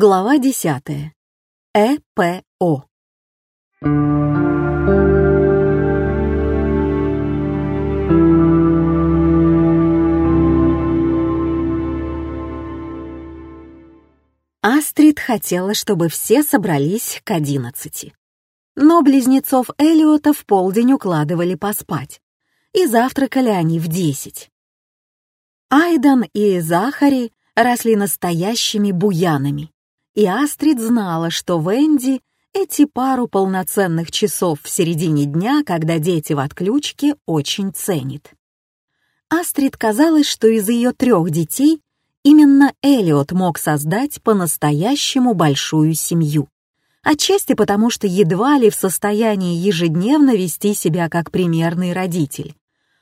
Глава 10. ЭПО. Астрид хотела, чтобы все собрались к одиннадцати. Но близнецов Элиота в полдень укладывали поспать, и завтракали они в десять. Айдан и Захари росли настоящими буянами, и Астрид знала, что Венди эти пару полноценных часов в середине дня, когда дети в отключке, очень ценит. Астрид казалось, что из ее трех детей именно Элиот мог создать по-настоящему большую семью. Отчасти потому, что едва ли в состоянии ежедневно вести себя как примерный родитель.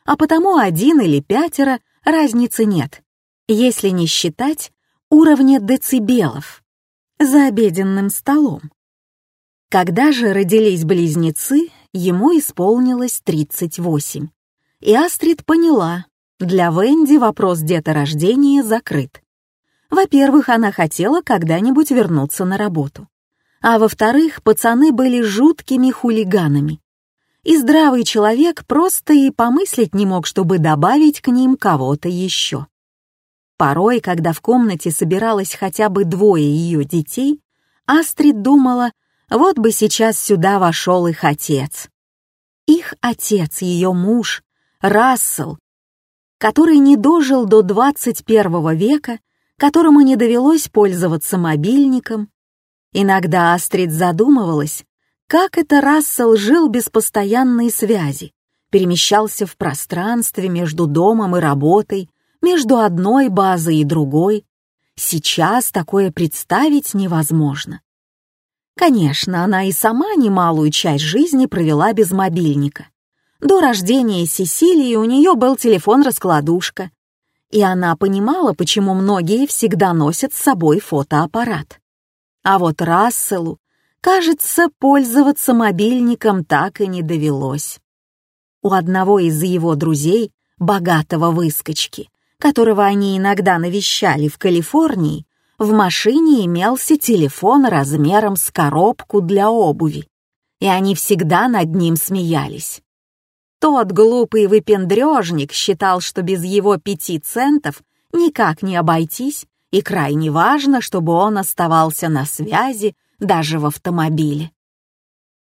А потому один или пятеро разницы нет, если не считать уровня децибелов за обеденным столом. Когда же родились близнецы, ему исполнилось 38. И Астрид поняла, для Венди вопрос деторождения закрыт. Во-первых, она хотела когда-нибудь вернуться на работу. А во-вторых, пацаны были жуткими хулиганами. И здравый человек просто и помыслить не мог, чтобы добавить к ним кого-то еще. Порой, когда в комнате собиралось хотя бы двое ее детей, Астрид думала, вот бы сейчас сюда вошел их отец. Их отец, ее муж, Рассел, который не дожил до 21 века, которому не довелось пользоваться мобильником. Иногда Астрид задумывалась, как это Рассел жил без постоянной связи, перемещался в пространстве между домом и работой, между одной базой и другой. Сейчас такое представить невозможно. Конечно, она и сама немалую часть жизни провела без мобильника. До рождения Сесилии у нее был телефон-раскладушка, и она понимала, почему многие всегда носят с собой фотоаппарат. А вот Расселу, кажется, пользоваться мобильником так и не довелось. У одного из его друзей, богатого выскочки, которого они иногда навещали в Калифорнии, в машине имелся телефон размером с коробку для обуви, и они всегда над ним смеялись. Тот глупый выпендрежник считал, что без его пяти центов никак не обойтись, и крайне важно, чтобы он оставался на связи даже в автомобиле.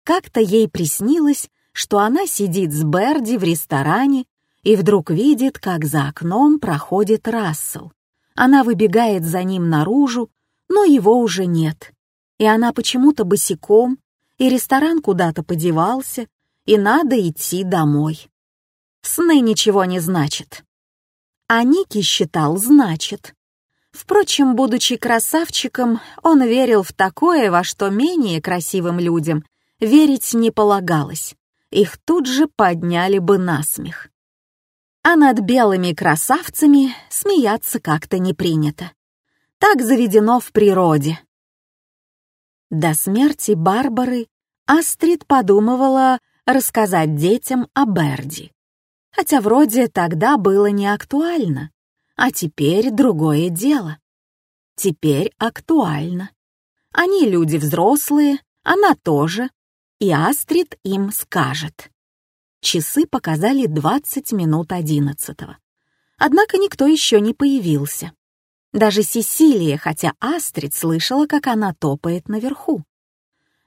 Как-то ей приснилось, что она сидит с Берди в ресторане и вдруг видит, как за окном проходит Рассел. Она выбегает за ним наружу, но его уже нет. И она почему-то босиком, и ресторан куда-то подевался, и надо идти домой. Сны ничего не значат. А Ники считал значит. Впрочем, будучи красавчиком, он верил в такое, во что менее красивым людям верить не полагалось. Их тут же подняли бы на смех а над белыми красавцами смеяться как-то не принято. Так заведено в природе. До смерти Барбары Астрид подумывала рассказать детям о Берди. Хотя вроде тогда было не актуально, а теперь другое дело. Теперь актуально. Они люди взрослые, она тоже, и Астрид им скажет. Часы показали 20 минут одиннадцатого. Однако никто еще не появился. Даже Сесилия, хотя Астрид слышала, как она топает наверху.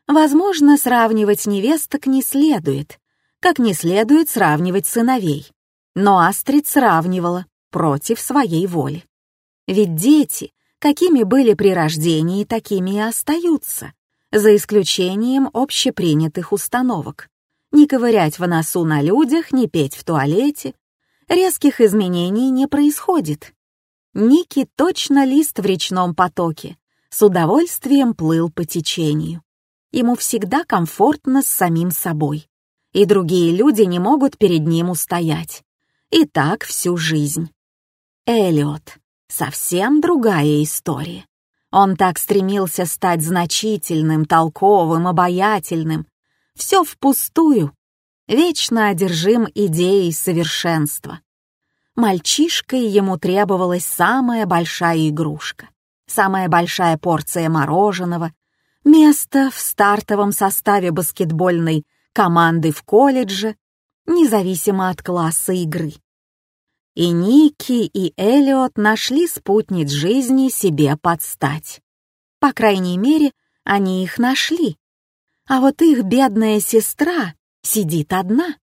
Возможно, сравнивать невесток не следует, как не следует сравнивать сыновей. Но Астрид сравнивала против своей воли. Ведь дети, какими были при рождении, такими и остаются, за исключением общепринятых установок не ковырять в носу на людях, не петь в туалете. Резких изменений не происходит. Ники точно лист в речном потоке, с удовольствием плыл по течению. Ему всегда комфортно с самим собой, и другие люди не могут перед ним устоять. И так всю жизнь. Эллиот — совсем другая история. Он так стремился стать значительным, толковым, обаятельным, все впустую, вечно одержим идеей совершенства. Мальчишкой ему требовалась самая большая игрушка, самая большая порция мороженого, место в стартовом составе баскетбольной команды в колледже, независимо от класса игры. И Ники, и Элиот нашли спутниц жизни себе под стать. По крайней мере, они их нашли. А вот их бедная сестра сидит одна.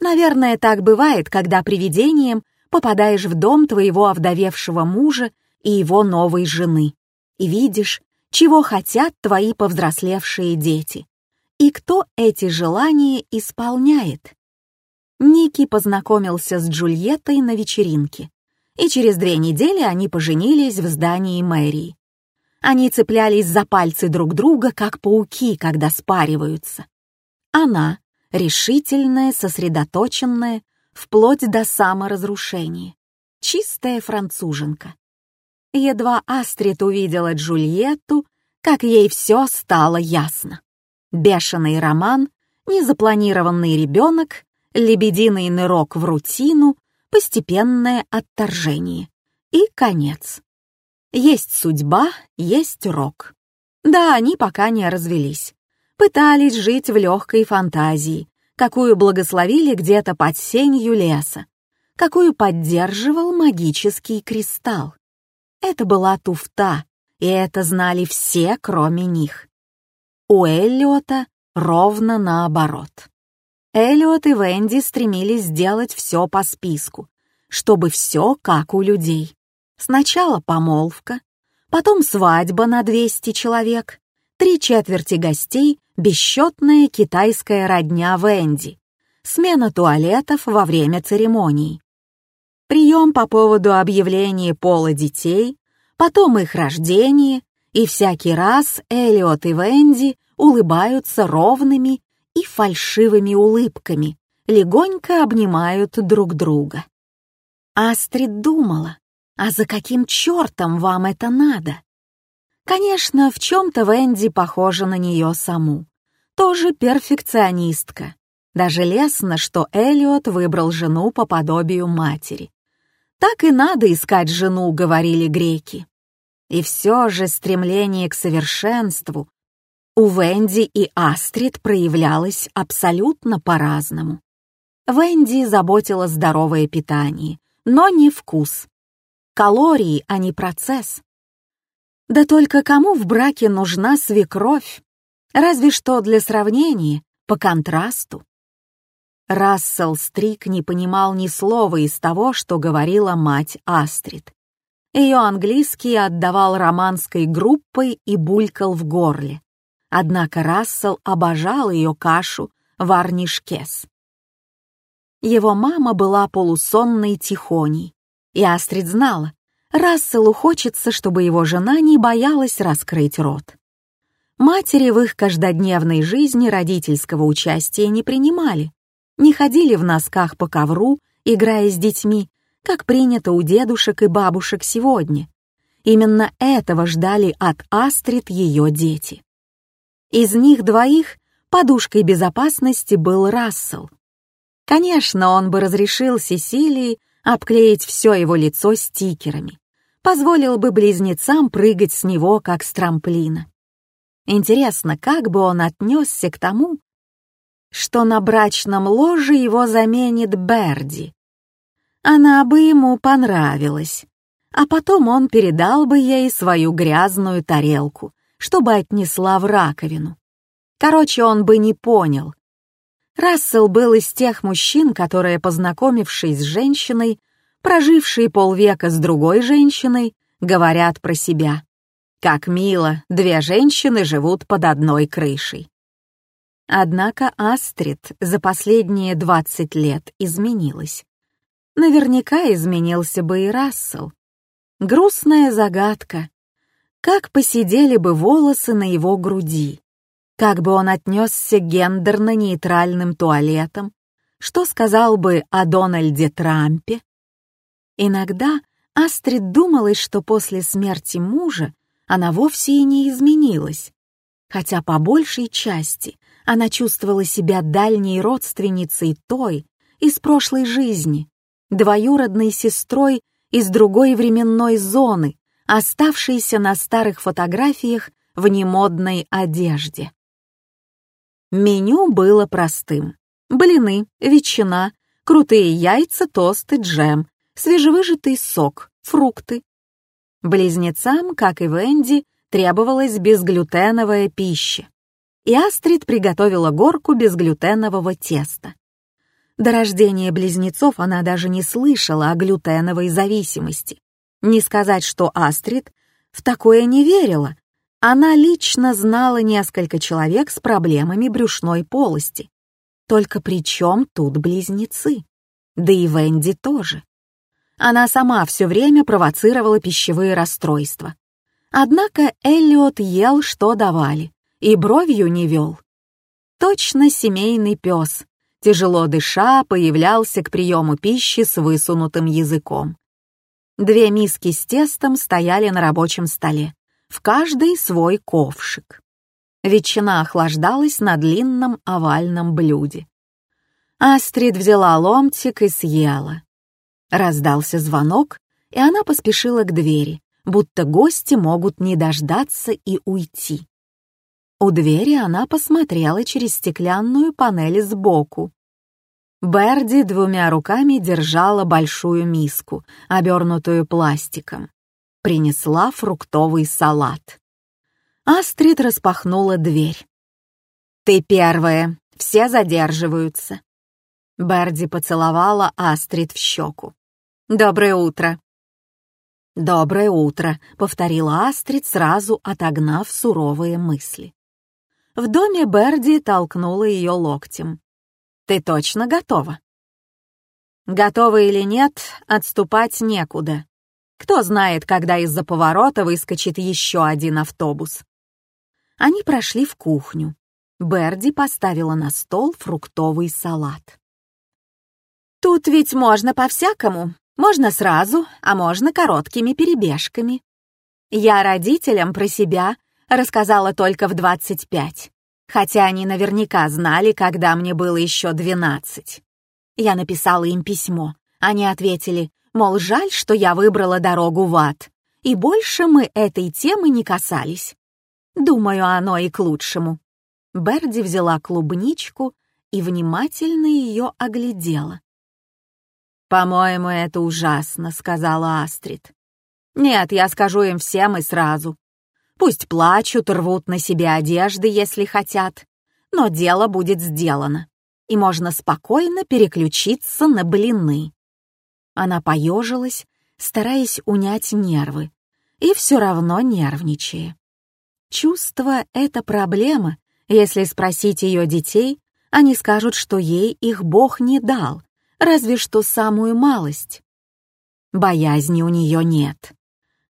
Наверное, так бывает, когда привидением попадаешь в дом твоего овдовевшего мужа и его новой жены и видишь, чего хотят твои повзрослевшие дети и кто эти желания исполняет. Ники познакомился с Джульеттой на вечеринке, и через две недели они поженились в здании мэрии. Они цеплялись за пальцы друг друга, как пауки, когда спариваются. Она, решительная, сосредоточенная, вплоть до саморазрушения. Чистая француженка. Едва Астрид увидела Джульетту, как ей все стало ясно. Бешеный роман, незапланированный ребенок, лебединый нырок в рутину, постепенное отторжение. И конец. Есть судьба, есть рок. Да, они пока не развелись. Пытались жить в легкой фантазии, какую благословили где-то под сенью леса, какую поддерживал магический кристалл. Это была туфта, и это знали все, кроме них. У Эллиота ровно наоборот. Эллиот и Венди стремились сделать все по списку, чтобы все как у людей. Сначала помолвка, потом свадьба на 200 человек, три четверти гостей, бесчетная китайская родня Венди, смена туалетов во время церемоний, прием по поводу объявления пола детей, потом их рождение, и всякий раз Элиот и Венди улыбаются ровными и фальшивыми улыбками, легонько обнимают друг друга. Астрид думала, а за каким чертом вам это надо? Конечно, в чем-то Венди похожа на нее саму. Тоже перфекционистка. Даже лестно, что Элиот выбрал жену по подобию матери. Так и надо искать жену, говорили греки. И все же стремление к совершенству у Венди и Астрид проявлялось абсолютно по-разному. Венди заботила здоровое питание, но не вкус. Калории, а не процесс. Да только кому в браке нужна свекровь? Разве что для сравнения, по контрасту. Рассел Стрик не понимал ни слова из того, что говорила мать Астрид. Ее английский отдавал романской группой и булькал в горле. Однако Рассел обожал ее кашу варнишкес. Его мама была полусонной тихоней, и Астрид знала, Расселу хочется, чтобы его жена не боялась раскрыть рот. Матери в их каждодневной жизни родительского участия не принимали, не ходили в носках по ковру, играя с детьми, как принято у дедушек и бабушек сегодня. Именно этого ждали от Астрид ее дети. Из них двоих подушкой безопасности был Рассел. Конечно, он бы разрешил Сесилии обклеить все его лицо стикерами, позволил бы близнецам прыгать с него, как с трамплина. Интересно, как бы он отнесся к тому, что на брачном ложе его заменит Берди. Она бы ему понравилась, а потом он передал бы ей свою грязную тарелку, чтобы отнесла в раковину. Короче, он бы не понял. Рассел был из тех мужчин, которые, познакомившись с женщиной, прожившие полвека с другой женщиной, говорят про себя. Как мило, две женщины живут под одной крышей. Однако Астрид за последние 20 лет изменилась. Наверняка изменился бы и Рассел. Грустная загадка, как посидели бы волосы на его груди, как бы он отнесся к гендерно-нейтральным туалетам, что сказал бы о Дональде Трампе. Иногда Астрид думала, что после смерти мужа она вовсе и не изменилась, хотя по большей части она чувствовала себя дальней родственницей той из прошлой жизни, двоюродной сестрой из другой временной зоны, оставшийся на старых фотографиях в немодной одежде. Меню было простым. Блины, ветчина, крутые яйца, тосты, джем, свежевыжатый сок, фрукты. Близнецам, как и Венди, требовалась безглютеновая пища. И Астрид приготовила горку безглютенового теста. До рождения близнецов она даже не слышала о глютеновой зависимости. Не сказать, что Астрид в такое не верила. Она лично знала несколько человек с проблемами брюшной полости. Только при чем тут близнецы? Да и Венди тоже. Она сама все время провоцировала пищевые расстройства. Однако Эллиот ел, что давали, и бровью не вел. Точно семейный пес, тяжело дыша, появлялся к приему пищи с высунутым языком. Две миски с тестом стояли на рабочем столе, в каждой свой ковшик. Ветчина охлаждалась на длинном овальном блюде. Астрид взяла ломтик и съела. Раздался звонок, и она поспешила к двери, будто гости могут не дождаться и уйти. У двери она посмотрела через стеклянную панель сбоку. Берди двумя руками держала большую миску, обернутую пластиком. Принесла фруктовый салат. Астрид распахнула дверь. «Ты первая, все задерживаются». Берди поцеловала Астрид в щеку. «Доброе утро». «Доброе утро», — повторила Астрид, сразу отогнав суровые мысли. В доме Берди толкнула ее локтем. «Ты точно готова?» «Готова или нет, отступать некуда. Кто знает, когда из-за поворота выскочит еще один автобус». Они прошли в кухню. Берди поставила на стол фруктовый салат. «Тут ведь можно по-всякому. Можно сразу, а можно короткими перебежками. Я родителям про себя рассказала только в 25, хотя они наверняка знали, когда мне было еще 12. Я написала им письмо. Они ответили, мол, жаль, что я выбрала дорогу в ад, и больше мы этой темы не касались. Думаю, оно и к лучшему. Берди взяла клубничку и внимательно ее оглядела. «По-моему, это ужасно», — сказала Астрид. «Нет, я скажу им всем и сразу. Пусть плачут, рвут на себе одежды, если хотят, но дело будет сделано, и можно спокойно переключиться на блины. Она поежилась, стараясь унять нервы, и все равно нервничая. Чувство — это проблема. Если спросить ее детей, они скажут, что ей их Бог не дал, разве что самую малость. Боязни у нее нет.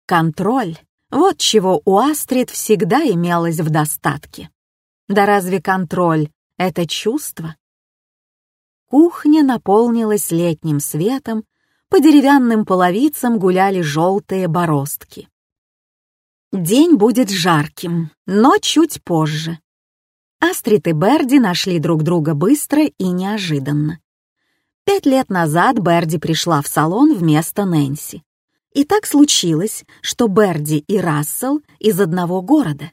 Контроль вот чего у Астрид всегда имелось в достатке. Да разве контроль — это чувство? Кухня наполнилась летним светом, по деревянным половицам гуляли желтые бороздки. День будет жарким, но чуть позже. Астрид и Берди нашли друг друга быстро и неожиданно. Пять лет назад Берди пришла в салон вместо Нэнси. И так случилось, что Берди и Рассел из одного города,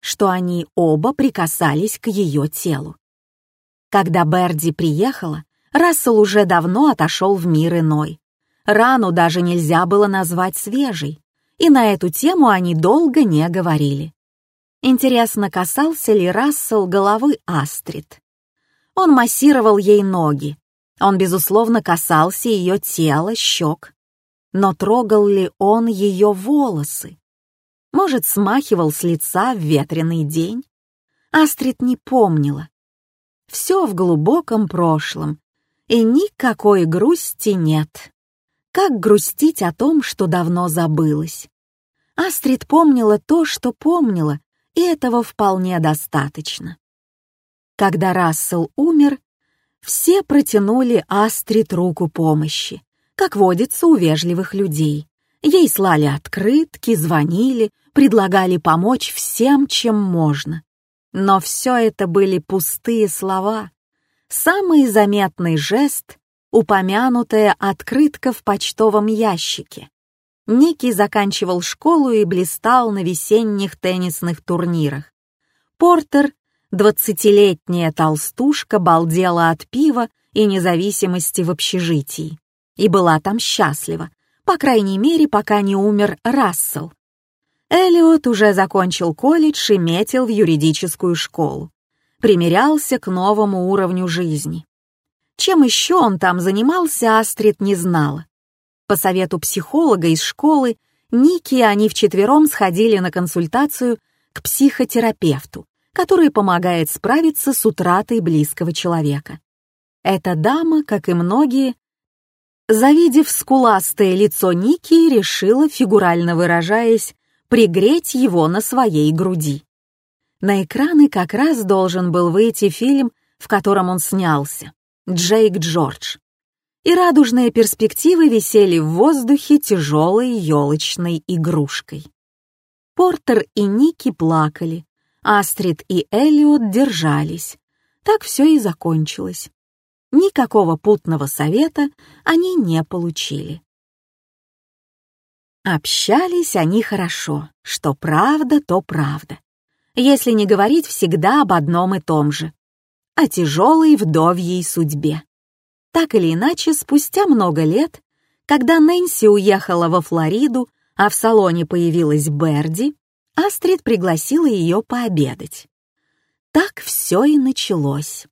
что они оба прикасались к ее телу. Когда Берди приехала, Рассел уже давно отошел в мир иной. Рану даже нельзя было назвать свежей, и на эту тему они долго не говорили. Интересно, касался ли Рассел головы Астрид? Он массировал ей ноги. Он, безусловно, касался ее тела, щек, но трогал ли он ее волосы? Может, смахивал с лица в ветреный день? Астрид не помнила. Все в глубоком прошлом, и никакой грусти нет. Как грустить о том, что давно забылось? Астрид помнила то, что помнила, и этого вполне достаточно. Когда Рассел умер, все протянули Астрид руку помощи как водится у вежливых людей. Ей слали открытки, звонили, предлагали помочь всем, чем можно. Но все это были пустые слова. Самый заметный жест — упомянутая открытка в почтовом ящике. Ники заканчивал школу и блистал на весенних теннисных турнирах. Портер, двадцатилетняя толстушка, балдела от пива и независимости в общежитии. И была там счастлива, по крайней мере, пока не умер Рассел. Эллиот уже закончил колледж и метил в юридическую школу. Примерялся к новому уровню жизни. Чем еще он там занимался, Астрид не знала. По совету психолога из школы, Ники и они вчетвером сходили на консультацию к психотерапевту, который помогает справиться с утратой близкого человека. Эта дама, как и многие, завидев скуластое лицо Ники, решила, фигурально выражаясь, пригреть его на своей груди. На экраны как раз должен был выйти фильм, в котором он снялся «Джейк Джордж». И радужные перспективы висели в воздухе тяжелой елочной игрушкой. Портер и Ники плакали, Астрид и Эллиот держались. Так все и закончилось. Никакого путного совета они не получили. Общались они хорошо, что правда, то правда. Если не говорить всегда об одном и том же. О тяжелой вдовьей судьбе. Так или иначе, спустя много лет, когда Нэнси уехала во Флориду, а в салоне появилась Берди, Астрид пригласила ее пообедать. Так все и началось.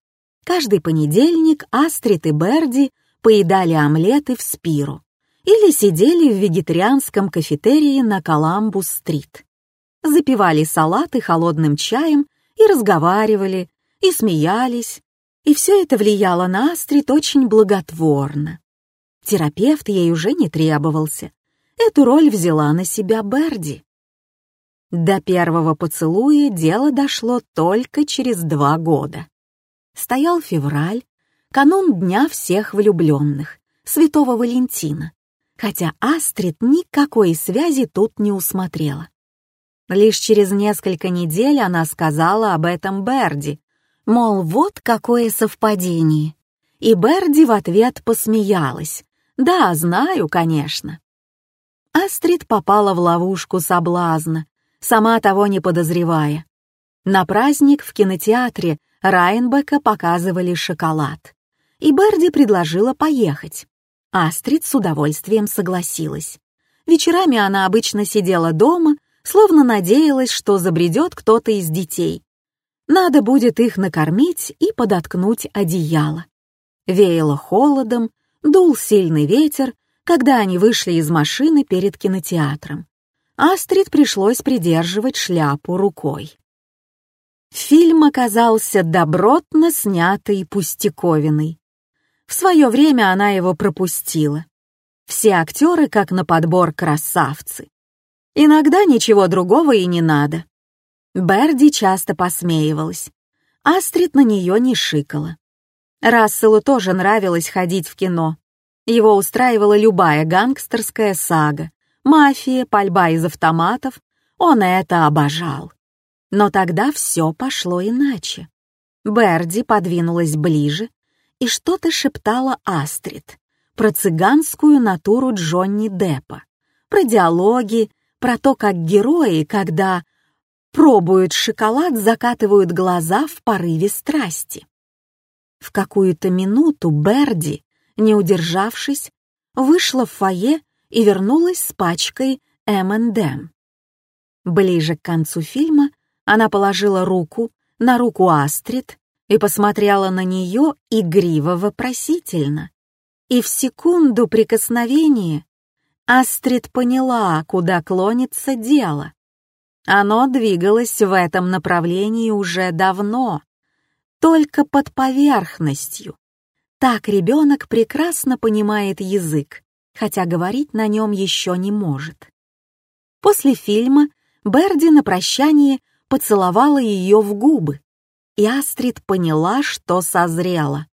Каждый понедельник Астрид и Берди поедали омлеты в Спиру или сидели в вегетарианском кафетерии на Коламбус-стрит. Запивали салаты холодным чаем и разговаривали, и смеялись, и все это влияло на Астрид очень благотворно. Терапевт ей уже не требовался. Эту роль взяла на себя Берди. До первого поцелуя дело дошло только через два года. Стоял февраль, канун Дня всех влюбленных, Святого Валентина, хотя Астрид никакой связи тут не усмотрела. Лишь через несколько недель она сказала об этом Берди, мол, вот какое совпадение. И Берди в ответ посмеялась. «Да, знаю, конечно». Астрид попала в ловушку соблазна, сама того не подозревая. На праздник в кинотеатре Райнбека показывали шоколад. И Берди предложила поехать. Астрид с удовольствием согласилась. Вечерами она обычно сидела дома, словно надеялась, что забредет кто-то из детей. Надо будет их накормить и подоткнуть одеяло. Веяло холодом, дул сильный ветер, когда они вышли из машины перед кинотеатром. Астрид пришлось придерживать шляпу рукой. Фильм оказался добротно снятый пустяковиной. В свое время она его пропустила. Все актеры, как на подбор, красавцы. Иногда ничего другого и не надо. Берди часто посмеивалась. Астрид на нее не шикала. Расселу тоже нравилось ходить в кино. Его устраивала любая гангстерская сага, мафия, пальба из автоматов. Он это обожал. Но тогда все пошло иначе. Берди подвинулась ближе и что-то шептала Астрид про цыганскую натуру Джонни Деппа, про диалоги, про то, как герои, когда пробуют шоколад, закатывают глаза в порыве страсти. В какую-то минуту Берди, не удержавшись, вышла в фойе и вернулась с пачкой M&M. Ближе к концу фильма она положила руку на руку Астрид и посмотрела на нее игриво-вопросительно. И в секунду прикосновения Астрид поняла, куда клонится дело. Оно двигалось в этом направлении уже давно, только под поверхностью. Так ребенок прекрасно понимает язык, хотя говорить на нем еще не может. После фильма Берди на прощание поцеловала ее в губы, и Астрид поняла, что созрела.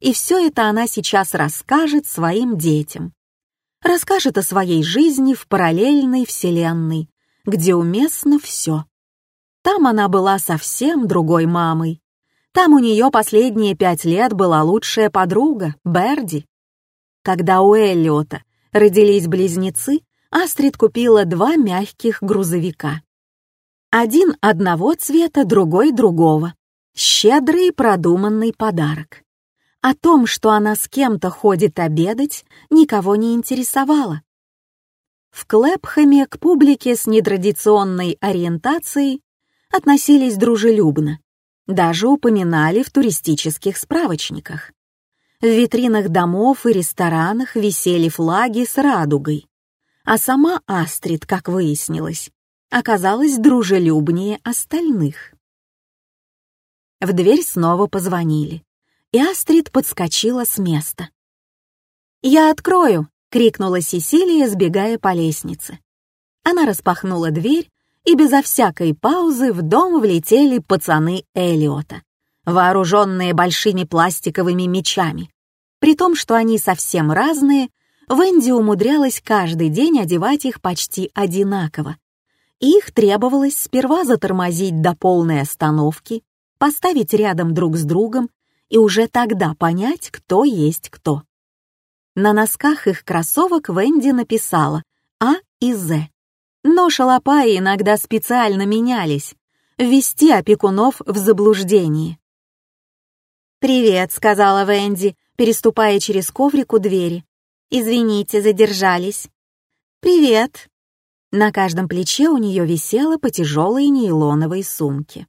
И все это она сейчас расскажет своим детям. Расскажет о своей жизни в параллельной вселенной, где уместно все. Там она была совсем другой мамой. Там у нее последние пять лет была лучшая подруга, Берди. Когда у Эллиота родились близнецы, Астрид купила два мягких грузовика. Один одного цвета, другой другого. Щедрый продуманный подарок. О том, что она с кем-то ходит обедать, никого не интересовало. В Клэпхэме к публике с нетрадиционной ориентацией относились дружелюбно, даже упоминали в туристических справочниках. В витринах домов и ресторанах висели флаги с радугой, а сама Астрид, как выяснилось, оказалась дружелюбнее остальных. В дверь снова позвонили, и Астрид подскочила с места. «Я открою!» — крикнула Сесилия, сбегая по лестнице. Она распахнула дверь, и безо всякой паузы в дом влетели пацаны Элиота, вооруженные большими пластиковыми мечами. При том, что они совсем разные, Венди умудрялась каждый день одевать их почти одинаково. Их требовалось сперва затормозить до полной остановки, поставить рядом друг с другом и уже тогда понять, кто есть кто. На носках их кроссовок Венди написала «А» и «З». Но шалопаи иногда специально менялись, ввести опекунов в заблуждение. «Привет», — сказала Венди, переступая через коврик у двери. «Извините, задержались». «Привет». На каждом плече у нее висела по тяжелой нейлоновой сумке.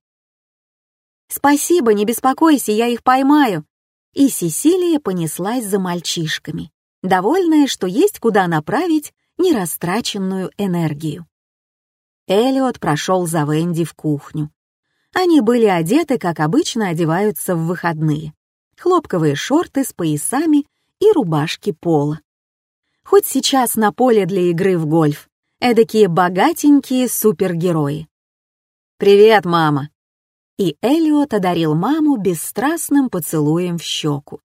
«Спасибо, не беспокойся, я их поймаю». И Сесилия понеслась за мальчишками, довольная, что есть куда направить нерастраченную энергию. Элиот прошел за Венди в кухню. Они были одеты, как обычно одеваются в выходные. Хлопковые шорты с поясами и рубашки пола хоть сейчас на поле для игры в гольф. Эдакие богатенькие супергерои. «Привет, мама!» И Элиот одарил маму бесстрастным поцелуем в щеку.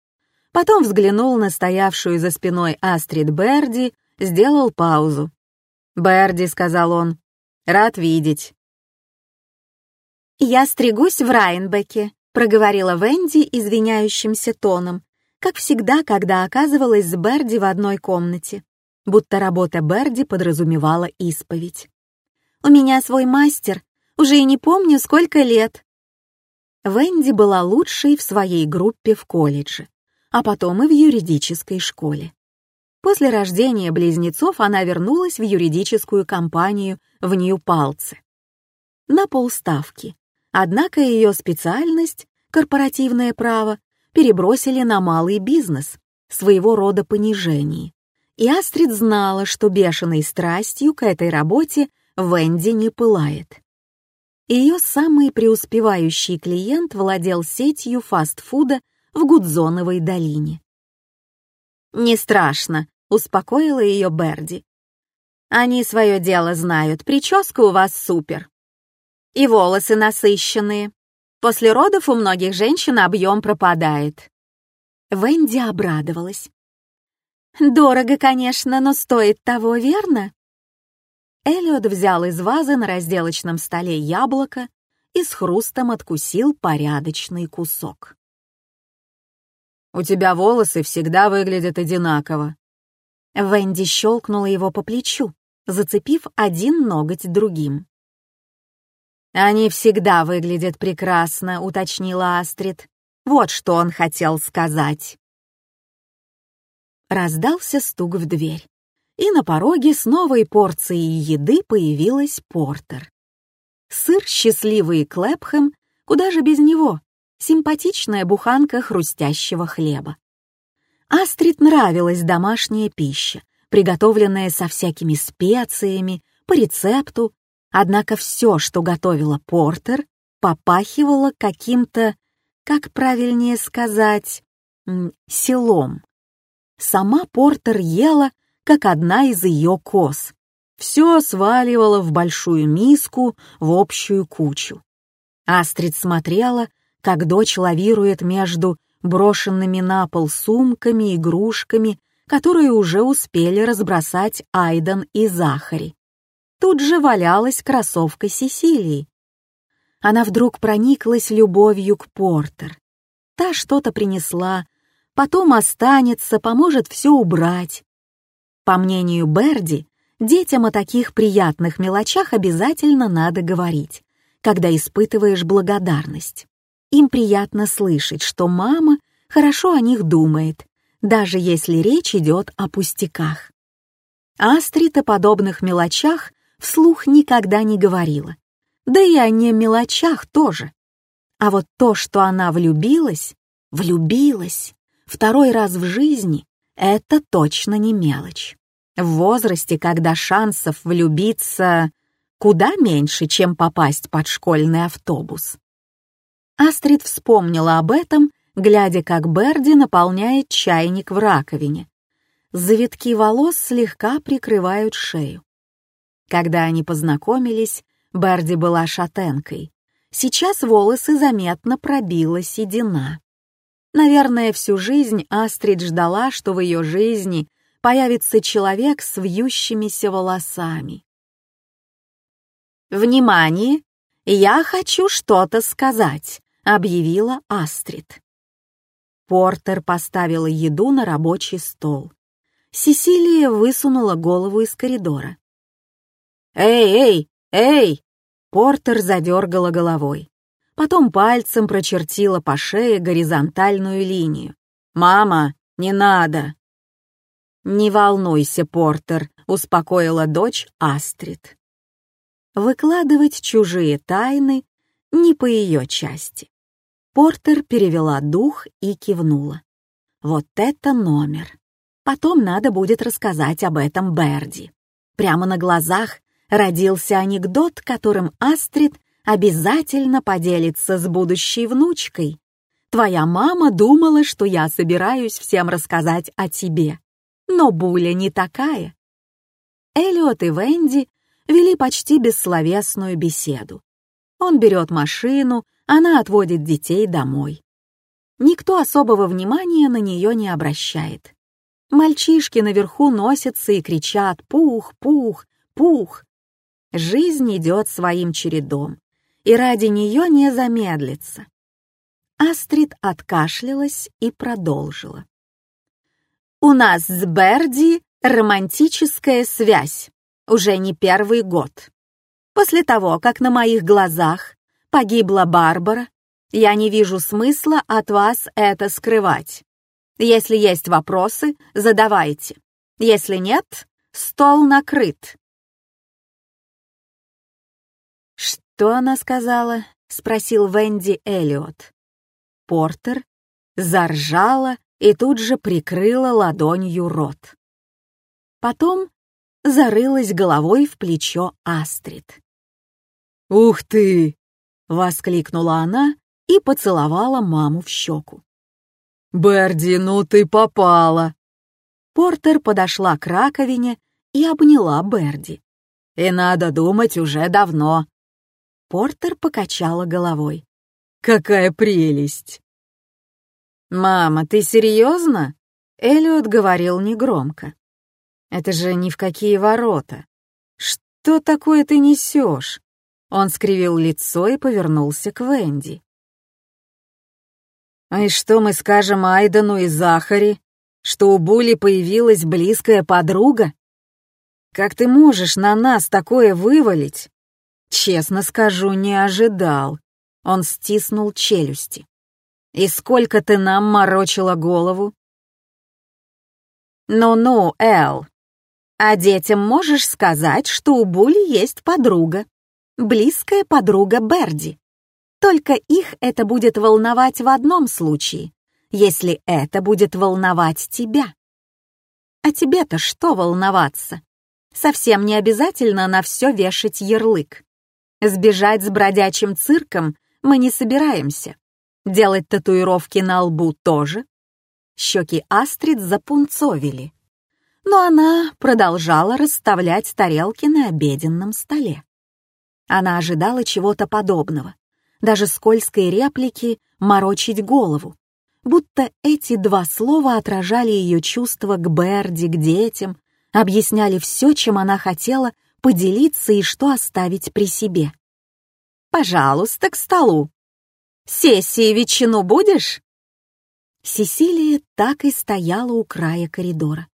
Потом взглянул на стоявшую за спиной Астрид Берди, сделал паузу. «Берди», — сказал он, — «рад видеть». «Я стригусь в Райнбеке», — проговорила Венди извиняющимся тоном, как всегда, когда оказывалась с Берди в одной комнате, будто работа Берди подразумевала исповедь. «У меня свой мастер, уже и не помню, сколько лет». Венди была лучшей в своей группе в колледже, а потом и в юридической школе. После рождения близнецов она вернулась в юридическую компанию в Нью-Палце. На полставки. Однако ее специальность, корпоративное право, перебросили на малый бизнес, своего рода понижение. И Астрид знала, что бешеной страстью к этой работе Венди не пылает. Ее самый преуспевающий клиент владел сетью фастфуда в Гудзоновой долине. «Не страшно», — успокоила ее Берди. «Они свое дело знают, прическа у вас супер. И волосы насыщенные. После родов у многих женщин объем пропадает. Венди обрадовалась. «Дорого, конечно, но стоит того, верно?» Эллиот взял из вазы на разделочном столе яблоко и с хрустом откусил порядочный кусок. «У тебя волосы всегда выглядят одинаково». Венди щелкнула его по плечу, зацепив один ноготь другим. «Они всегда выглядят прекрасно», — уточнила Астрид. «Вот что он хотел сказать». Раздался стук в дверь, и на пороге с новой порцией еды появилась Портер. Сыр счастливый Клэпхэм, куда же без него, симпатичная буханка хрустящего хлеба. Астрид нравилась домашняя пища, приготовленная со всякими специями, по рецепту, Однако все, что готовила Портер, попахивало каким-то, как правильнее сказать, селом. Сама Портер ела, как одна из ее коз. Все сваливала в большую миску, в общую кучу. Астрид смотрела, как дочь лавирует между брошенными на пол сумками, игрушками, которые уже успели разбросать Айден и Захари. Тут же валялась кроссовка Сесилии. Она вдруг прониклась любовью к Портер. Та что-то принесла, потом останется, поможет все убрать. По мнению Берди, Детям о таких приятных мелочах обязательно надо говорить, когда испытываешь благодарность. Им приятно слышать, что мама хорошо о них думает, даже если речь идет о пустяках. Астрид о подобных мелочах вслух никогда не говорила. Да и о не мелочах тоже. А вот то, что она влюбилась, влюбилась второй раз в жизни, это точно не мелочь. В возрасте, когда шансов влюбиться куда меньше, чем попасть под школьный автобус. Астрид вспомнила об этом, глядя, как Берди наполняет чайник в раковине. Завитки волос слегка прикрывают шею. Когда они познакомились, Берди была шатенкой. Сейчас волосы заметно пробила седина. Наверное, всю жизнь Астрид ждала, что в ее жизни появится человек с вьющимися волосами. «Внимание! Я хочу что-то сказать», — объявила Астрид. Портер поставила еду на рабочий стол. Сесилия высунула голову из коридора. «Эй, эй, эй!» Портер задергала головой. Потом пальцем прочертила по шее горизонтальную линию. «Мама, не надо!» «Не волнуйся, Портер», — успокоила дочь Астрид. Выкладывать чужие тайны не по ее части. Портер перевела дух и кивнула. Вот это номер. Потом надо будет рассказать об этом Берди. Прямо на глазах родился анекдот, которым Астрид обязательно поделится с будущей внучкой. Твоя мама думала, что я собираюсь всем рассказать о тебе. Но Буля не такая. Эллиот и Венди вели почти бессловесную беседу. Он берет машину, она отводит детей домой. Никто особого внимания на нее не обращает. Мальчишки наверху носятся и кричат «Пух, пух, пух!» Жизнь идет своим чередом, и ради нее не замедлится. Астрид откашлялась и продолжила. «У нас с Берди романтическая связь уже не первый год. После того, как на моих глазах погибла Барбара, я не вижу смысла от вас это скрывать. Если есть вопросы, задавайте. Если нет, стол накрыт. «Что она сказала?» — спросил Венди Эллиот. Портер заржала и тут же прикрыла ладонью рот. Потом зарылась головой в плечо Астрид. «Ух ты!» — воскликнула она и поцеловала маму в щеку. «Берди, ну ты попала!» Портер подошла к раковине и обняла Берди. «И надо думать уже давно. Портер покачала головой. «Какая прелесть!» «Мама, ты серьезно?» Эллиот говорил негромко. «Это же ни в какие ворота. Что такое ты несешь?» Он скривил лицо и повернулся к Венди. «А и что мы скажем Айдану и Захари? Что у Були появилась близкая подруга? Как ты можешь на нас такое вывалить?» Честно скажу, не ожидал. Он стиснул челюсти. И сколько ты нам морочила голову? Ну-ну, Эл. А детям можешь сказать, что у Були есть подруга. Близкая подруга Берди. Только их это будет волновать в одном случае, если это будет волновать тебя. А тебе-то что волноваться? Совсем не обязательно на все вешать ярлык. Сбежать с бродячим цирком мы не собираемся. Делать татуировки на лбу тоже. Щеки Астрид запунцовили. Но она продолжала расставлять тарелки на обеденном столе. Она ожидала чего-то подобного, даже скользкой реплики «морочить голову», будто эти два слова отражали ее чувства к Берди, к детям, объясняли все, чем она хотела поделиться и что оставить при себе. «Пожалуйста, к столу. Сессии ветчину будешь?» Сесилия так и стояла у края коридора.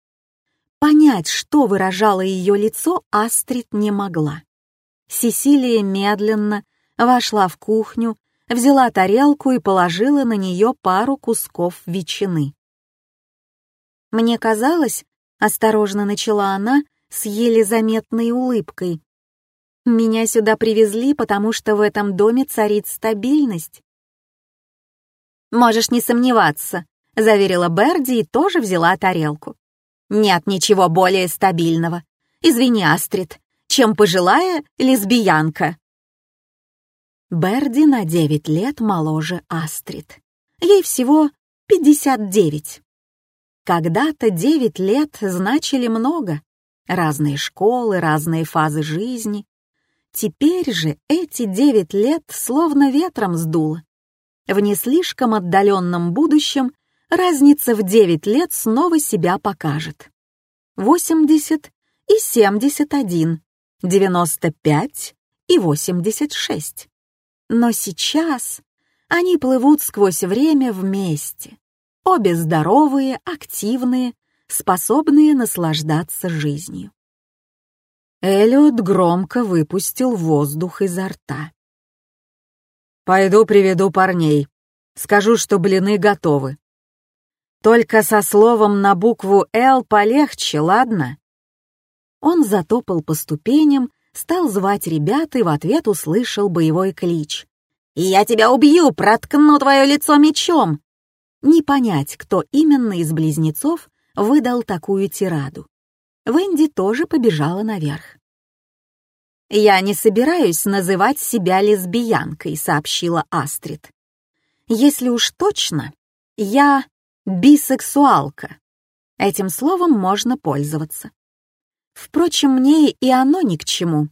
Понять, что выражало ее лицо, Астрид не могла. Сесилия медленно вошла в кухню, взяла тарелку и положила на нее пару кусков ветчины. «Мне казалось», — осторожно начала она с еле заметной улыбкой, «меня сюда привезли, потому что в этом доме царит стабильность». «Можешь не сомневаться», — заверила Берди и тоже взяла тарелку. «Нет ничего более стабильного. Извини, Астрид, чем пожилая лесбиянка». Берди на 9 лет моложе Астрид. Ей всего 59. Когда-то 9 лет значили много. Разные школы, разные фазы жизни. Теперь же эти 9 лет словно ветром сдуло. В не слишком отдаленном будущем разница в 9 лет снова себя покажет. 80 и 71, 95 и 86. Но сейчас они плывут сквозь время вместе. Обе здоровые, активные, способные наслаждаться жизнью. Эллиот громко выпустил воздух изо рта. «Пойду приведу парней. Скажу, что блины готовы. Только со словом на букву «Л» полегче, ладно?» Он затопал по ступеням, стал звать ребят и в ответ услышал боевой клич. «Я тебя убью, проткну твое лицо мечом!» Не понять, кто именно из близнецов выдал такую тираду. Венди тоже побежала наверх. «Я не собираюсь называть себя лесбиянкой», — сообщила Астрид. «Если уж точно, я бисексуалка. Этим словом можно пользоваться. Впрочем, мне и оно ни к чему.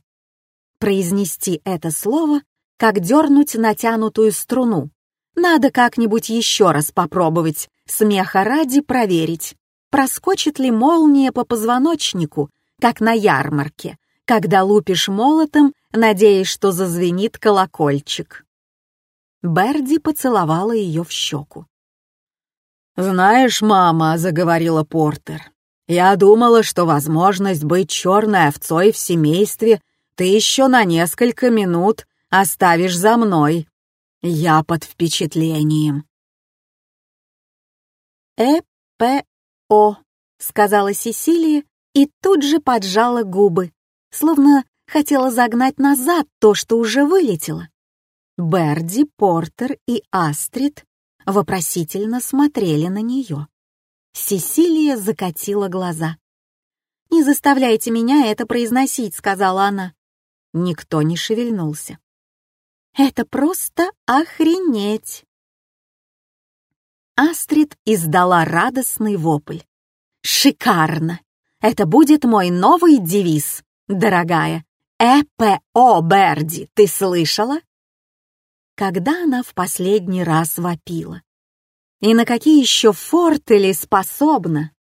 Произнести это слово, как дернуть натянутую струну. Надо как-нибудь еще раз попробовать, смеха ради проверить, проскочит ли молния по позвоночнику, как на ярмарке, когда лупишь молотом, надеясь, что зазвенит колокольчик. Берди поцеловала ее в щеку. «Знаешь, мама», — заговорила Портер, я думала, что возможность быть черной овцой в семействе ты еще на несколько минут оставишь за мной. Я под впечатлением. «Э-П-О», — сказала Сесилия и тут же поджала губы, словно хотела загнать назад то, что уже вылетело. Берди, Портер и Астрид вопросительно смотрели на нее. Сесилия закатила глаза. «Не заставляйте меня это произносить», — сказала она. Никто не шевельнулся. «Это просто охренеть!» Астрид издала радостный вопль. «Шикарно! Это будет мой новый девиз, дорогая. ЭПО Берди, ты слышала?» Когда она в последний раз вопила? И на какие еще фортели способна?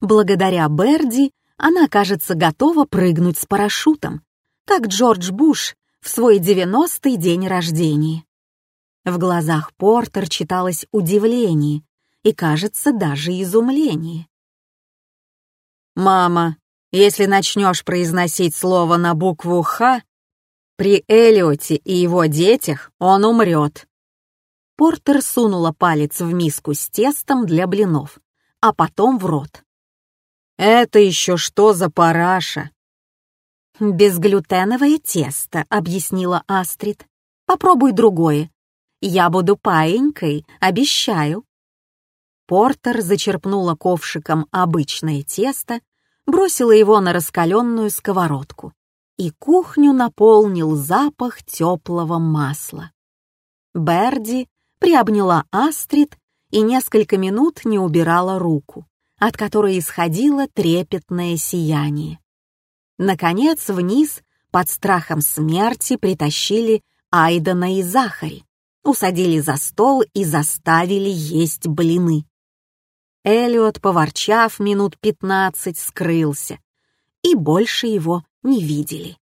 Благодаря Берди она, кажется, готова прыгнуть с парашютом, как Джордж Буш в свой девяностый день рождения. В глазах Портер читалось удивление и, кажется, даже изумление. «Мама, если начнешь произносить слово на букву «Х», при Эллиоте и его детях он умрет», Портер сунула палец в миску с тестом для блинов, а потом в рот. «Это еще что за параша?» «Безглютеновое тесто», — объяснила Астрид. «Попробуй другое. Я буду паенькой, обещаю». Портер зачерпнула ковшиком обычное тесто, бросила его на раскаленную сковородку, и кухню наполнил запах теплого масла. Берди приобняла Астрид и несколько минут не убирала руку, от которой исходило трепетное сияние. Наконец, вниз, под страхом смерти, притащили Айдана и Захари, усадили за стол и заставили есть блины. Элиот, поворчав минут пятнадцать, скрылся, и больше его не видели.